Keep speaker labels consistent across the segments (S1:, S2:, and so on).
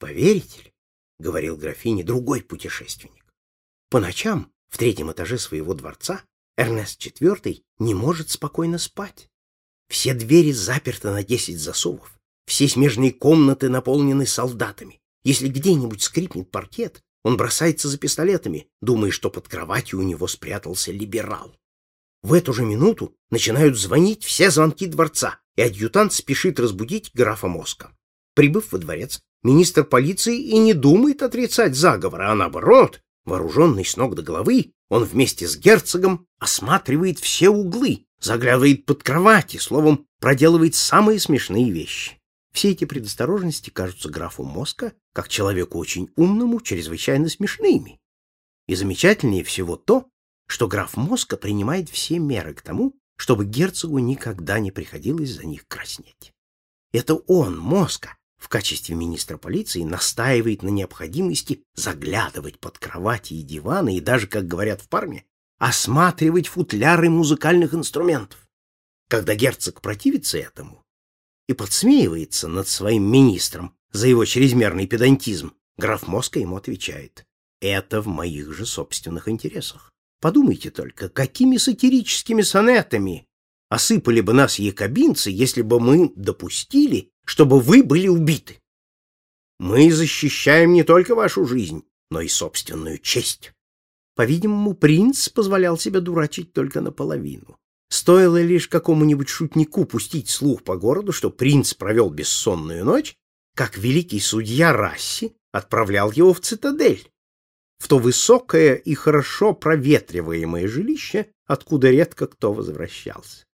S1: Поверите ли, — говорил графине другой путешественник, — по ночам в третьем этаже своего дворца Эрнест IV не может спокойно спать. Все двери заперты на десять засовов, все смежные комнаты наполнены солдатами. Если где-нибудь скрипнет паркет, он бросается за пистолетами, думая, что под кроватью у него спрятался либерал. В эту же минуту начинают звонить все звонки дворца, и адъютант спешит разбудить графа Моска. Прибыв во дворец, министр полиции и не думает отрицать заговора, а наоборот, вооруженный с ног до головы, он вместе с герцогом осматривает все углы, заглядывает под кровати, словом, проделывает самые смешные вещи. Все эти предосторожности кажутся графу Моска, как человеку очень умному, чрезвычайно смешными. И замечательнее всего то, что граф Моска принимает все меры к тому, чтобы герцогу никогда не приходилось за них краснеть. Это он, Моска, в качестве министра полиции настаивает на необходимости заглядывать под кровати и диваны и даже, как говорят в Парме, осматривать футляры музыкальных инструментов. Когда герцог противится этому и подсмеивается над своим министром за его чрезмерный педантизм, граф Моска ему отвечает «Это в моих же собственных интересах». Подумайте только, какими сатирическими сонетами осыпали бы нас якобинцы, если бы мы допустили, чтобы вы были убиты. Мы защищаем не только вашу жизнь, но и собственную честь. По-видимому, принц позволял себя дурачить только наполовину. Стоило лишь какому-нибудь шутнику пустить слух по городу, что принц провел бессонную ночь, как великий судья Расси отправлял его в цитадель, в то высокое и хорошо проветриваемое жилище, откуда редко кто возвращался.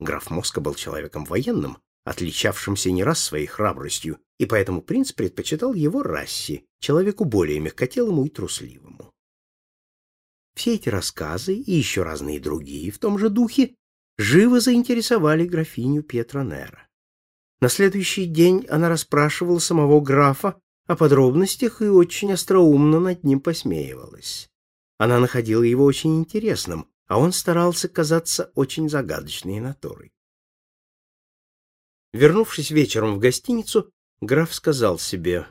S1: Граф Моска был человеком военным, отличавшимся не раз своей храбростью, и поэтому принц предпочитал его Расси, человеку более мягкотелому и трусливому. Все эти рассказы и еще разные другие в том же духе живо заинтересовали графиню Петронера. На следующий день она расспрашивала самого графа о подробностях и очень остроумно над ним посмеивалась. Она находила его очень интересным, а он старался казаться очень загадочной натурой. Вернувшись вечером в гостиницу, граф сказал себе,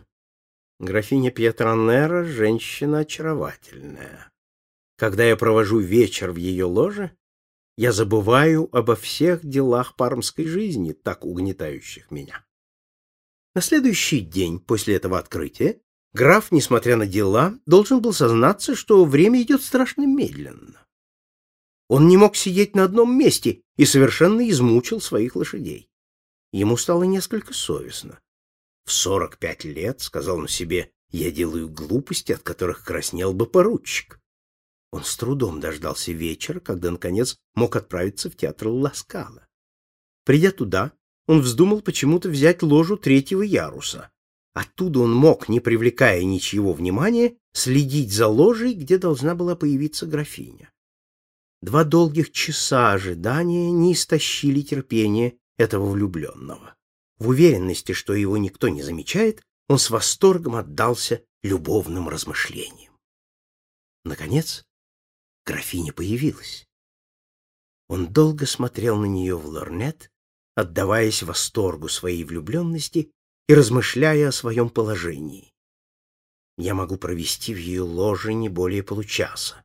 S1: «Графиня Пьетронера — женщина очаровательная. Когда я провожу вечер в ее ложе, я забываю обо всех делах пармской жизни, так угнетающих меня». На следующий день после этого открытия граф, несмотря на дела, должен был сознаться, что время идет страшно медленно. Он не мог сидеть на одном месте и совершенно измучил своих лошадей. Ему стало несколько совестно. В сорок пять лет, сказал он себе, я делаю глупости, от которых краснел бы поручик. Он с трудом дождался вечера, когда, наконец, мог отправиться в театр Ласкала. Придя туда, он вздумал почему-то взять ложу третьего яруса. Оттуда он мог, не привлекая ничего внимания, следить за ложей, где должна была появиться графиня. Два долгих часа ожидания не истощили терпение этого влюбленного. В уверенности, что его никто не замечает, он с восторгом отдался любовным размышлениям. Наконец, графиня появилась. Он долго смотрел на нее в лорнет, отдаваясь восторгу своей влюбленности и размышляя о своем положении. Я могу провести в ее ложе не более получаса.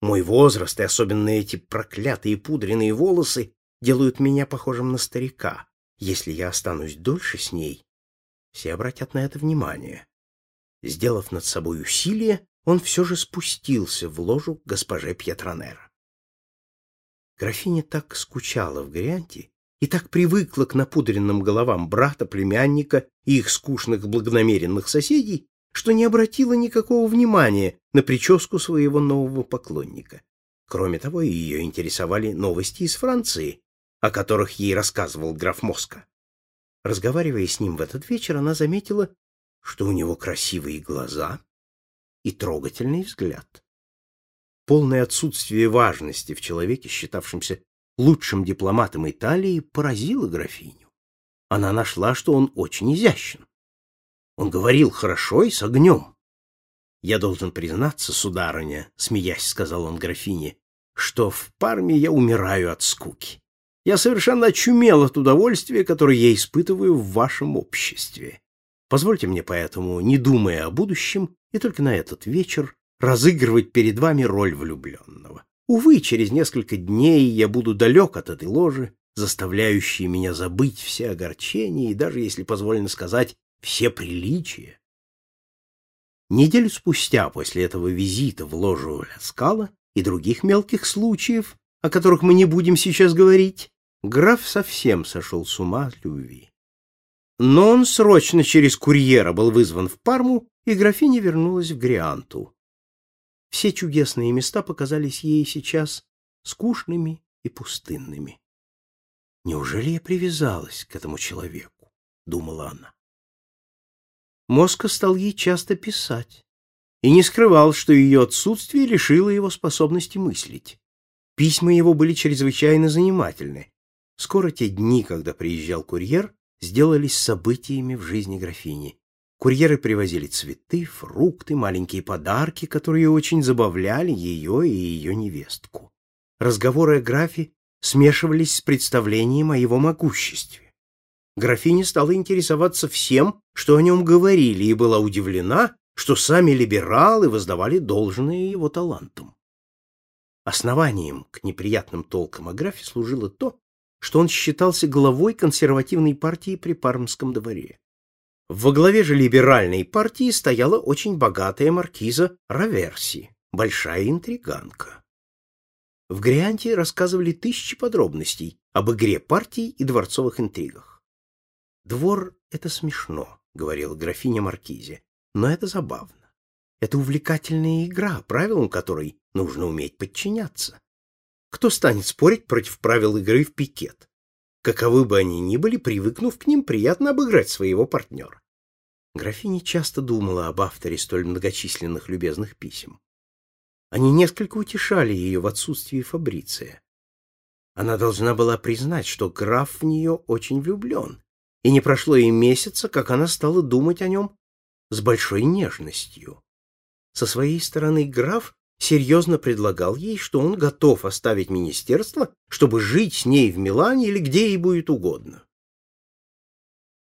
S1: Мой возраст и особенно эти проклятые пудренные волосы делают меня похожим на старика. Если я останусь дольше с ней, все обратят на это внимание. Сделав над собой усилие, он все же спустился в ложу к госпоже Пьетронера. Графиня так скучала в Грианте и так привыкла к напудренным головам брата, племянника и их скучных благонамеренных соседей, что не обратила никакого внимания на прическу своего нового поклонника. Кроме того, ее интересовали новости из Франции, о которых ей рассказывал граф Моска. Разговаривая с ним в этот вечер, она заметила, что у него красивые глаза и трогательный взгляд. Полное отсутствие важности в человеке, считавшемся лучшим дипломатом Италии, поразило графиню. Она нашла, что он очень изящен. Он говорил хорошо и с огнем. «Я должен признаться, сударыня», — смеясь сказал он графине, «что в Парме я умираю от скуки. Я совершенно очумел от удовольствия, которое я испытываю в вашем обществе. Позвольте мне поэтому, не думая о будущем, и только на этот вечер разыгрывать перед вами роль влюбленного. Увы, через несколько дней я буду далек от этой ложи, заставляющей меня забыть все огорчения и даже, если позволено сказать, все приличия. Неделю спустя после этого визита в ложу Ляскала и других мелких случаев, о которых мы не будем сейчас говорить, граф совсем сошел с ума от любви. Но он срочно через курьера был вызван в Парму, и графиня вернулась в Грианту. Все чудесные места показались ей сейчас скучными и пустынными. «Неужели я привязалась к этому человеку?» — думала она. Моска стал ей часто писать и не скрывал, что ее отсутствие лишило его способности мыслить. Письма его были чрезвычайно занимательны. Скоро те дни, когда приезжал курьер, сделались событиями в жизни графини. Курьеры привозили цветы, фрукты, маленькие подарки, которые очень забавляли ее и ее невестку. Разговоры о графе смешивались с представлением о его могуществе. Графиня стала интересоваться всем, что о нем говорили, и была удивлена, что сами либералы воздавали должное его талантам. Основанием к неприятным толкам о графе служило то, что он считался главой консервативной партии при Пармском дворе. Во главе же либеральной партии стояла очень богатая маркиза Раверси, большая интриганка. В Грианте рассказывали тысячи подробностей об игре партий и дворцовых интригах. «Двор — это смешно», — говорила графиня Маркизе, — «но это забавно. Это увлекательная игра, правилам которой нужно уметь подчиняться. Кто станет спорить против правил игры в пикет? Каковы бы они ни были, привыкнув к ним, приятно обыграть своего партнера. Графиня часто думала об авторе столь многочисленных любезных писем. Они несколько утешали ее в отсутствии Фабриция. Она должна была признать, что граф в нее очень влюблен, и не прошло и месяца, как она стала думать о нем с большой нежностью. Со своей стороны граф серьезно предлагал ей, что он готов оставить министерство, чтобы жить с ней в Милане или где ей будет угодно.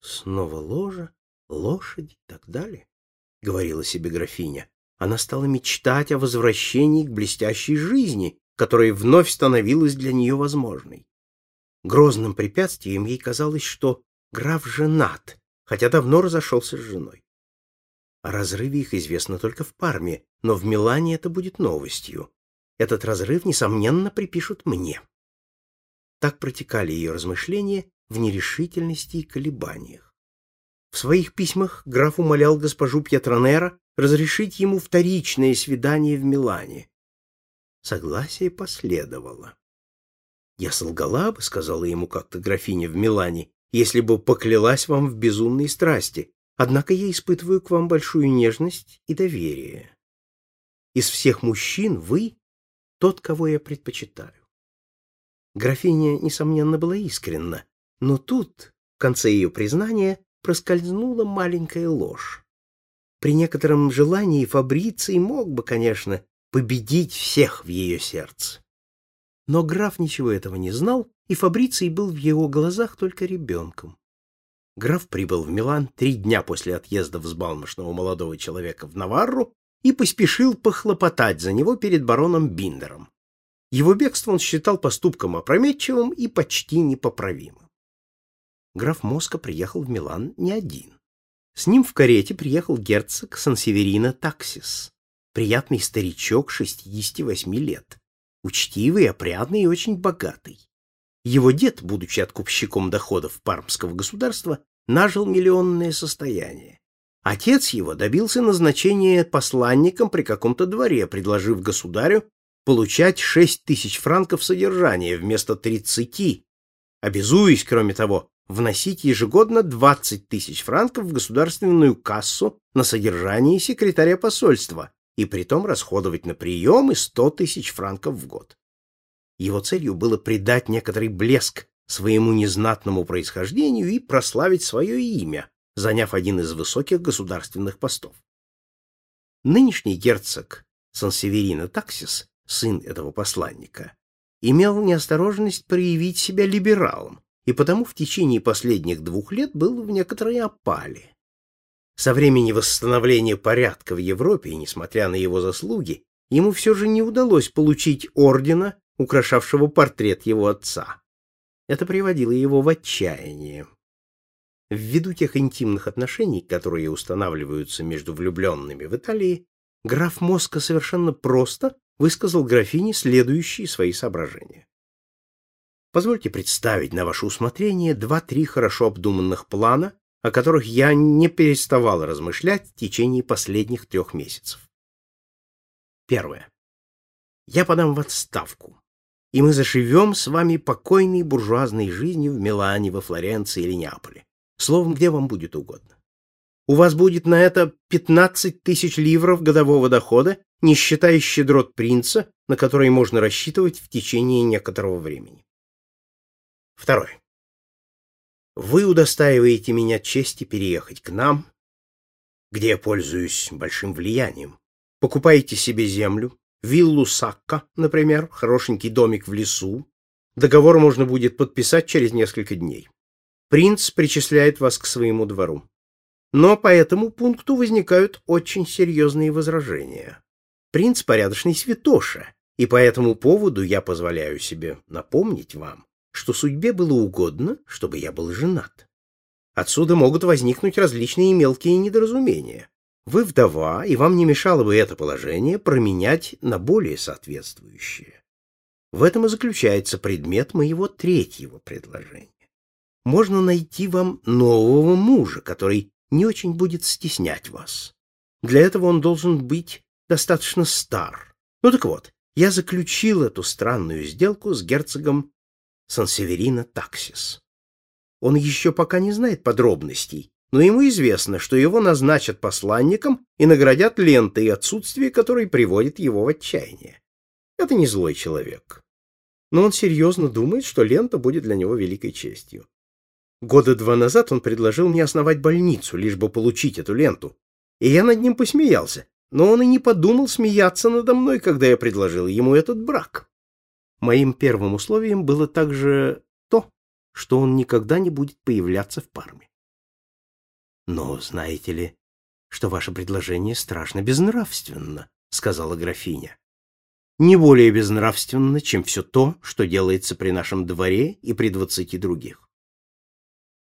S1: Снова ложа, лошади и так далее, — говорила себе графиня. Она стала мечтать о возвращении к блестящей жизни, которая вновь становилась для нее возможной. Грозным препятствием ей казалось, что граф женат, хотя давно разошелся с женой. О разрыве их известно только в Парме, но в Милане это будет новостью. Этот разрыв, несомненно, припишут мне. Так протекали ее размышления в нерешительности и колебаниях. В своих письмах граф умолял госпожу Пьетронера разрешить ему вторичное свидание в Милане. Согласие последовало. «Я солгала бы», — сказала ему как-то графиня в Милане, «если бы поклялась вам в безумной страсти, Однако я испытываю к вам большую нежность и доверие. Из всех мужчин вы тот, кого я предпочитаю. Графиня, несомненно, была искренна, но тут, в конце ее признания, проскользнула маленькая ложь. При некотором желании Фабриций мог бы, конечно, победить всех в ее сердце. Но граф ничего этого не знал, и Фабриций был в его глазах только ребенком. Граф прибыл в Милан три дня после отъезда взбалмошного молодого человека в Наварру и поспешил похлопотать за него перед бароном Биндером. Его бегство он считал поступком опрометчивым и почти непоправимым. Граф Моска приехал в Милан не один. С ним в карете приехал герцог Сан-Северино Таксис, приятный старичок 68 лет, учтивый, опрятный и очень богатый. Его дед, будучи откупщиком доходов Пармского государства, нажил миллионное состояние. Отец его добился назначения посланником при каком-то дворе, предложив государю получать шесть тысяч франков содержания вместо тридцати, обязуясь, кроме того, вносить ежегодно двадцать тысяч франков в государственную кассу на содержание секретаря посольства и притом расходовать на приемы сто тысяч франков в год. Его целью было придать некоторый блеск своему незнатному происхождению и прославить свое имя, заняв один из высоких государственных постов. Нынешний герцог Сан-Северино Таксис, сын этого посланника, имел неосторожность проявить себя либералом и потому в течение последних двух лет был в некоторой опале. Со времени восстановления порядка в Европе, и несмотря на его заслуги, ему все же не удалось получить ордена, украшавшего портрет его отца. Это приводило его в отчаяние. Ввиду тех интимных отношений, которые устанавливаются между влюбленными в Италии, граф Моска совершенно просто высказал графине следующие свои соображения. Позвольте представить на ваше усмотрение два-три хорошо обдуманных плана, о которых я не переставал размышлять в течение последних трех месяцев. Первое. Я подам в отставку, и мы заживем с вами покойной буржуазной жизнью в Милане, во Флоренции или Неаполе. Словом, где вам будет угодно. У вас будет на это 15 тысяч ливров годового дохода, не считая щедрот принца, на который можно рассчитывать в течение некоторого времени. Второе. Вы удостаиваете меня чести переехать к нам, где я пользуюсь большим влиянием. Покупаете себе землю, виллу Сакка, например, хорошенький домик в лесу. Договор можно будет подписать через несколько дней. Принц причисляет вас к своему двору. Но по этому пункту возникают очень серьезные возражения. Принц порядочный святоша, и по этому поводу я позволяю себе напомнить вам, что судьбе было угодно, чтобы я был женат. Отсюда могут возникнуть различные мелкие недоразумения. Вы вдова, и вам не мешало бы это положение променять на более соответствующее. В этом и заключается предмет моего третьего предложения. Можно найти вам нового мужа, который не очень будет стеснять вас. Для этого он должен быть достаточно стар. Ну так вот, я заключил эту странную сделку с герцогом Сан-Северино Таксис. Он еще пока не знает подробностей, но ему известно, что его назначат посланником и наградят лентой, отсутствие которой приводит его в отчаяние. Это не злой человек. Но он серьезно думает, что лента будет для него великой честью. Года два назад он предложил мне основать больницу, лишь бы получить эту ленту. И я над ним посмеялся, но он и не подумал смеяться надо мной, когда я предложил ему этот брак. Моим первым условием было также то, что он никогда не будет появляться в Парме. Но знаете ли, что ваше предложение страшно безнравственно, сказала графиня. Не более безнравственно, чем все то, что делается при нашем дворе и при двадцати других.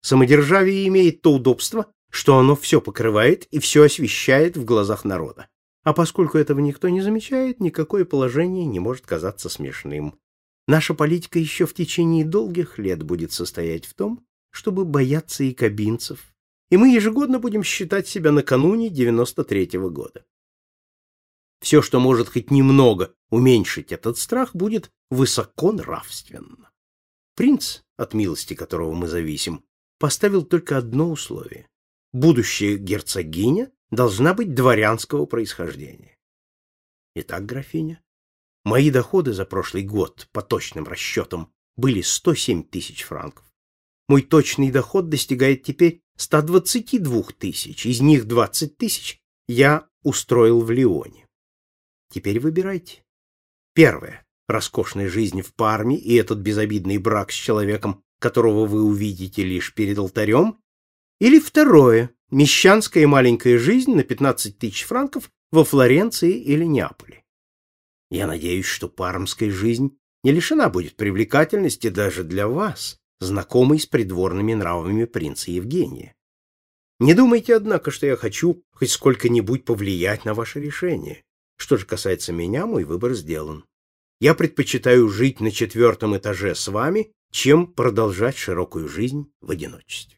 S1: Самодержавие имеет то удобство, что оно все покрывает и все освещает в глазах народа. А поскольку этого никто не замечает, никакое положение не может казаться смешным. Наша политика еще в течение долгих лет будет состоять в том, чтобы бояться и кабинцев, и мы ежегодно будем считать себя накануне 93-го года. Все, что может хоть немного уменьшить этот страх, будет высоко нравственно. Принц, от милости которого мы зависим, поставил только одно условие. Будущая герцогиня должна быть дворянского происхождения. Итак, графиня, мои доходы за прошлый год, по точным расчетам, были 107 тысяч франков. Мой точный доход достигает теперь 122 тысяч, из них 20 тысяч я устроил в Лионе. Теперь выбирайте. Первое. Роскошная жизнь в Парме и этот безобидный брак с человеком, которого вы увидите лишь перед алтарем, или второе, мещанская маленькая жизнь на 15 тысяч франков во Флоренции или Неаполе. Я надеюсь, что пармская жизнь не лишена будет привлекательности даже для вас, знакомой с придворными нравами принца Евгения. Не думайте, однако, что я хочу хоть сколько-нибудь повлиять на ваше решение. Что же касается меня, мой выбор сделан. Я предпочитаю жить на четвертом этаже с вами, чем продолжать широкую жизнь в одиночестве.